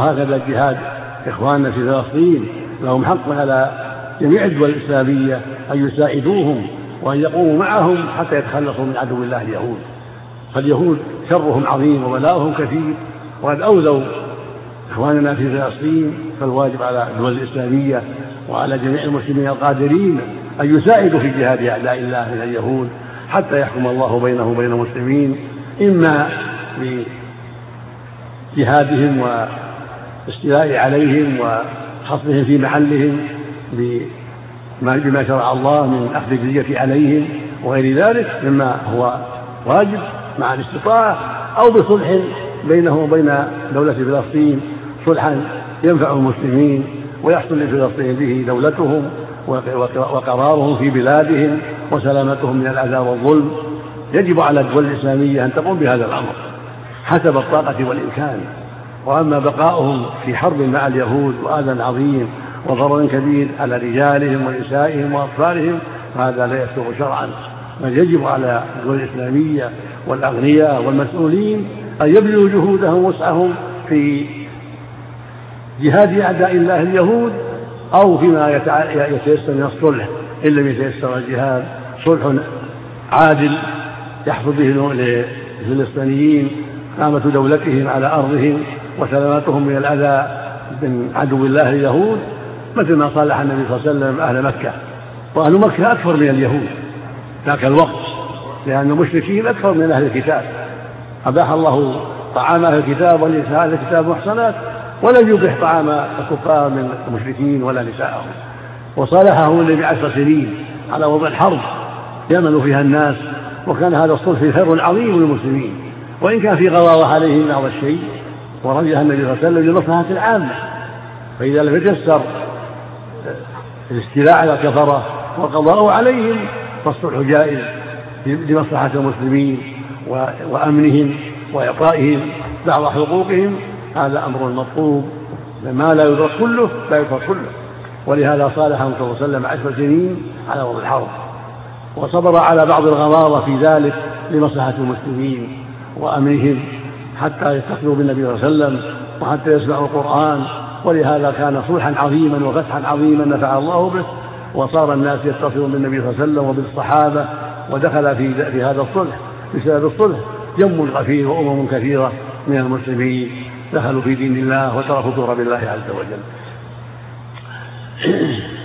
وهكذا جهاد إخواننا في فلسطين لهم حق على جميع الدول الإسلامية أن يساعدوهم وأن يقوموا معهم حتى يتخلصوا من عدو الله اليهود. فاليهود شرهم عظيم وبلاؤهم كثير وقد أوذوا إخواننا في فلسطين فالواجب على الدول الإسلامية وعلى جميع المسلمين القادرين أن يساعدوا في جهاد أعداء الله من اليهود حتى يحكم الله بينهم وبين المسلمين. إما بجهادهم والاستيلاء عليهم وخصمهم في محلهم بما شرع الله من أخذ الجزية عليهم وغير ذلك مما هو واجب مع الاستطاعة أو بصلح بينه وبين دولة فلسطين صلحا ينفع المسلمين ويحصل لفلسطين به دولتهم وقرارهم في بلادهم وسلامتهم من الأذى والظلم. يجب على الدول الإسلامية أن تقوم بهذا الأمر حسب الطاقة والإمكان. وأما بقاؤهم في حرب مع اليهود وآذى عظيم وضرر كبير على رجالهم ونسائهم وأطفالهم فهذا لا يسوغ شرعا. بل يجب على الدول الإسلامية والأغنياء والمسؤولين أن يبذلوا جهودهم وسعهم في جهاد أعداء الله اليهود أو فيما يتيسر من الصلح. إن لم يتيسر الجهاد صلح عادل يحصل به للفلسطينيين قامة دولتهم على أرضهم. وسلامتهم من الأذى من عدو الله اليهود مثل ما صالح النبي صلى الله عليه وسلم أهل مكة. وأهل مكة أكثر من اليهود ذاك الوقت لأن المشركين أكثر من أهل الكتاب. أباح الله طعام أهل الكتاب ونساء أهل الكتاب محصنات ولم يبح طعام الكفار من المشركين ولا نساءهم. وصالحه النبي عشر سنين على وضع الحرب يأمن فيها الناس وكان هذا الصلح خير عظيم للمسلمين. وإن كان في غضاضة عليهم بعض الشيء ورجها النبي صلى الله عليه وسلم للمصلحة العامة. فإذا لم يتيسر الاستيلاء على الكفرة والقضاء عليهم فالصلح جائز لمصلحة المسلمين وأمنهم وإعطائهم بعض حقوقهم. هذا أمر مطلوب. ما لا يدرك كله لا يدرك كله. ولهذا صالح صلى الله عليه وسلم عشر سنين على وضع الحرب. وصبر على بعض الغضاضة في ذلك لمصلحة المسلمين وأمنهم. حتى يستخدموا بالنبي صلى الله عليه وسلم وحتى يسمعوا القرآن. ولهذا كان صلحا عظيما وفتحا عظيما نفع الله به. وصار الناس يتصلون بالنبي صلى الله عليه وسلم وبالصحابة. ودخل في في هذا الصلح بسبب الصلح. جم غفير وأمم كثيرة من المسلمين دخلوا في دين الله وتركوا كفر بالله عز وجل.